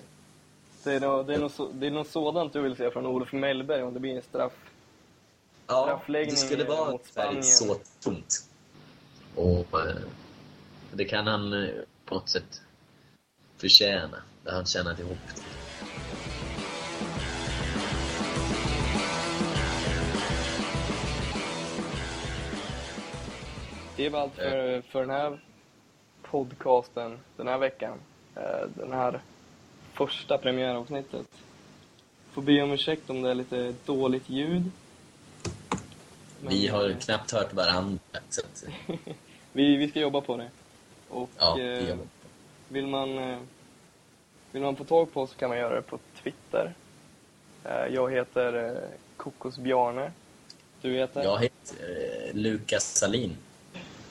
Det är, nog, det, är nog så, det är nog sådant du vill se från Olof Mellberg om det blir en straff. Ja, Straffläggning det skulle vara mot Spanien. så tomt. Och eh, det kan han eh, på något sätt förtjäna. Där han tjänat ihop det. Det var allt för, för den här podcasten den här veckan. Eh, Den här första premiäravsnittet. Får be om ursäkt om det är lite dåligt ljud. Men, Vi har knappt hört varandra. Så att, *laughs* vi, vi ska jobba på det. Och ja, eh, vill, man, eh, vill man få tag på oss så kan man göra det på Twitter. Eh, Jag heter eh, Kokosbjarne. Du heter? Jag heter eh, Lukas Salin.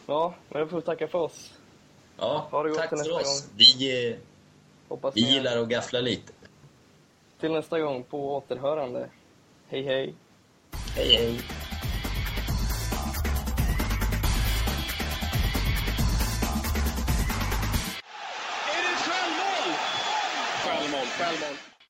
Ja, men då får vi tacka för oss. Ja, Ha det gott tack till för oss. gång. Vi, eh, Hoppas vi gillar att gaffla lite. Till nästa gång, på återhörande. Hej hej! Hej, hej. Självmål, självmål.